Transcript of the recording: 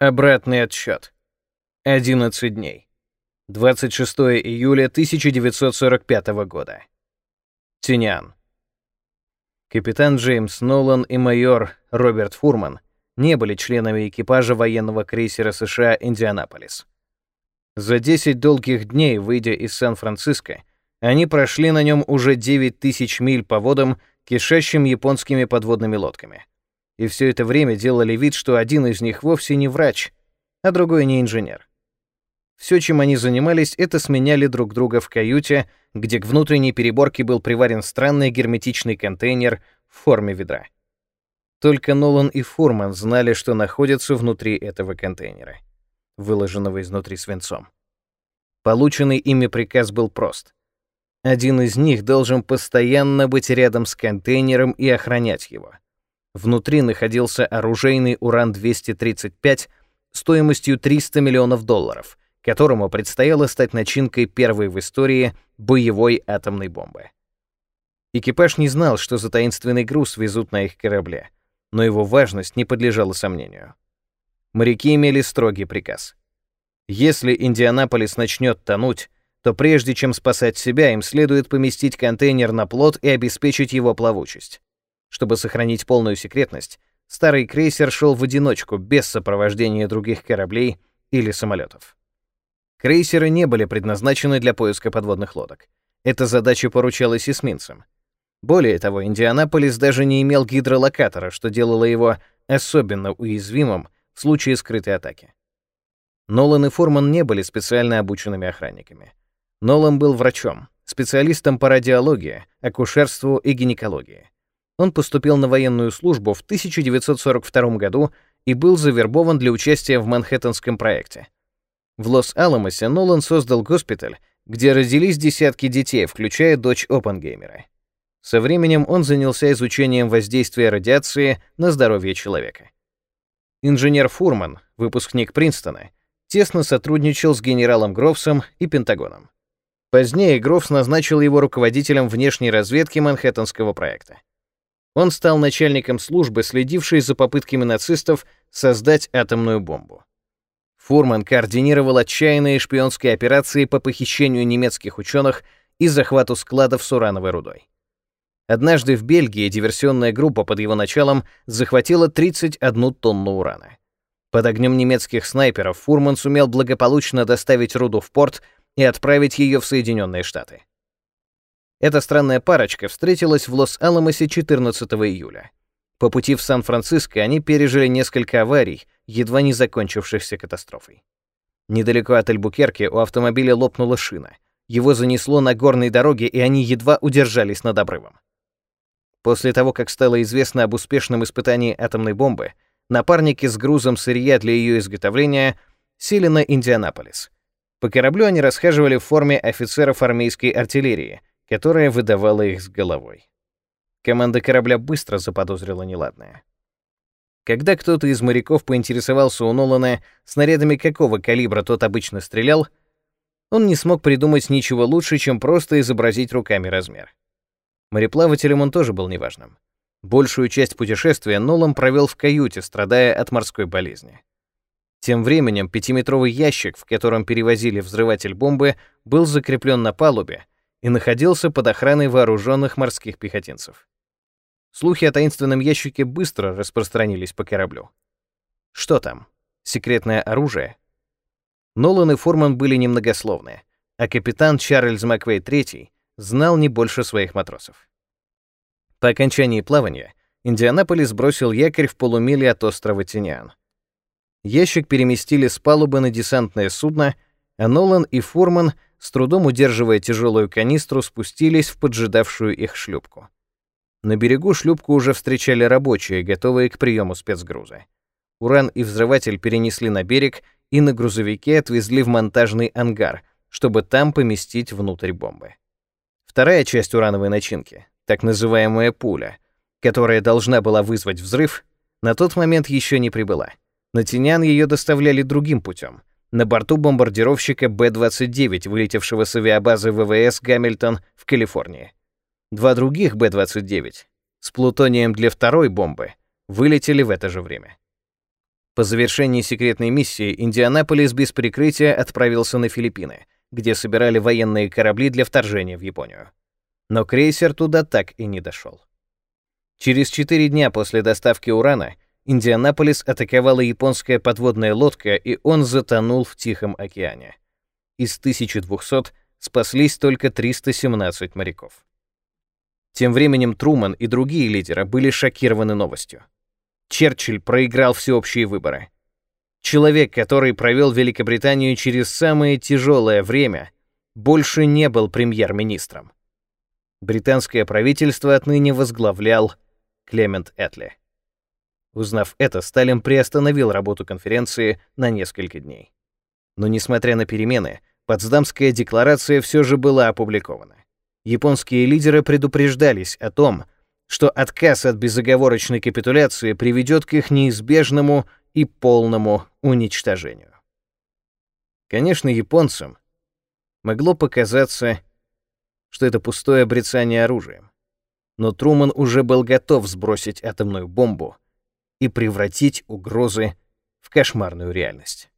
Обратный отсчет. 11 дней. 26 июля 1945 года. Тинян. Капитан Джеймс Нолан и майор Роберт Фурман не были членами экипажа военного крейсера США «Индианаполис». За 10 долгих дней, выйдя из Сан-Франциско, они прошли на нем уже 9 тысяч миль по водам, кишащим японскими подводными лодками. И все это время делали вид, что один из них вовсе не врач, а другой не инженер. Все, чем они занимались, это сменяли друг друга в каюте, где к внутренней переборке был приварен странный герметичный контейнер в форме ведра. Только Нолан и Фурман знали, что находится внутри этого контейнера, выложенного изнутри свинцом. Полученный ими приказ был прост. Один из них должен постоянно быть рядом с контейнером и охранять его. Внутри находился оружейный уран-235 стоимостью 300 миллионов долларов, которому предстояло стать начинкой первой в истории боевой атомной бомбы. Экипаж не знал, что за таинственный груз везут на их корабле, но его важность не подлежала сомнению. Моряки имели строгий приказ. Если Индианаполис начнет тонуть, то прежде чем спасать себя, им следует поместить контейнер на плот и обеспечить его плавучесть. Чтобы сохранить полную секретность, старый крейсер шел в одиночку, без сопровождения других кораблей или самолетов. Крейсеры не были предназначены для поиска подводных лодок. Эта задача поручалась эсминцам. Более того, Индианаполис даже не имел гидролокатора, что делало его особенно уязвимым в случае скрытой атаки. Нолан и Форман не были специально обученными охранниками. Нолан был врачом, специалистом по радиологии, акушерству и гинекологии. Он поступил на военную службу в 1942 году и был завербован для участия в Манхэттенском проекте. В Лос-Аламосе Нолан создал госпиталь, где родились десятки детей, включая дочь Оппенгеймера. Со временем он занялся изучением воздействия радиации на здоровье человека. Инженер Фурман, выпускник Принстона, тесно сотрудничал с генералом Грофсом и Пентагоном. Позднее Грофс назначил его руководителем внешней разведки Манхэттенского проекта. Он стал начальником службы, следившей за попытками нацистов создать атомную бомбу. Фурман координировал отчаянные шпионские операции по похищению немецких ученых и захвату складов с урановой рудой. Однажды в Бельгии диверсионная группа под его началом захватила 31 тонну урана. Под огнем немецких снайперов Фурман сумел благополучно доставить руду в порт и отправить ее в Соединенные Штаты. Эта странная парочка встретилась в Лос-Аламосе 14 июля. По пути в Сан-Франциско они пережили несколько аварий, едва не закончившихся катастрофой. Недалеко от Альбукерки у автомобиля лопнула шина. Его занесло на горной дороге, и они едва удержались над обрывом. После того, как стало известно об успешном испытании атомной бомбы, напарники с грузом сырья для ее изготовления сели на Индианаполис — по кораблю они расхаживали в форме офицеров армейской артиллерии, которая выдавала их с головой. Команда корабля быстро заподозрила неладное. Когда кто-то из моряков поинтересовался у Нолана, снарядами какого калибра тот обычно стрелял, он не смог придумать ничего лучше, чем просто изобразить руками размер. Мореплавателем он тоже был неважным. Большую часть путешествия Нолан провел в каюте, страдая от морской болезни. Тем временем пятиметровый ящик, в котором перевозили взрыватель бомбы, был закреплен на палубе и находился под охраной вооруженных морских пехотинцев. Слухи о таинственном ящике быстро распространились по кораблю. Что там? Секретное оружие? Нолан и Форман были немногословны, а капитан Чарльз Маквей III знал не больше своих матросов. По окончании плавания Индианаполис бросил якорь в полумиле от острова Тиниан. Ящик переместили с палубы на десантное судно, а Нолан и Фурман, с трудом удерживая тяжелую канистру, спустились в поджидавшую их шлюпку. На берегу шлюпку уже встречали рабочие, готовые к приему спецгруза. Уран и взрыватель перенесли на берег и на грузовике отвезли в монтажный ангар, чтобы там поместить внутрь бомбы. Вторая часть урановой начинки, так называемая пуля, которая должна была вызвать взрыв, на тот момент еще не прибыла. На Тинян ее доставляли другим путем. На борту бомбардировщика Б-29, вылетевшего с авиабазы ВВС Гамильтон в Калифорнии. Два других Б-29 с плутонием для второй бомбы вылетели в это же время. По завершении секретной миссии Индианаполис без прикрытия отправился на Филиппины, где собирали военные корабли для вторжения в Японию. Но крейсер туда так и не дошел. Через четыре дня после доставки урана Индианаполис атаковала японская подводная лодка, и он затонул в Тихом океане. Из 1200 спаслись только 317 моряков. Тем временем Труман и другие лидеры были шокированы новостью. Черчилль проиграл всеобщие выборы. Человек, который провел Великобританию через самое тяжелое время, больше не был премьер-министром. Британское правительство отныне возглавлял Клемент Этли. Узнав это, Сталин приостановил работу конференции на несколько дней. Но несмотря на перемены, Потсдамская декларация все же была опубликована. Японские лидеры предупреждались о том, что отказ от безоговорочной капитуляции приведет к их неизбежному и полному уничтожению. Конечно, японцам могло показаться, что это пустое обрицание оружием, но Труман уже был готов сбросить атомную бомбу и превратить угрозы в кошмарную реальность.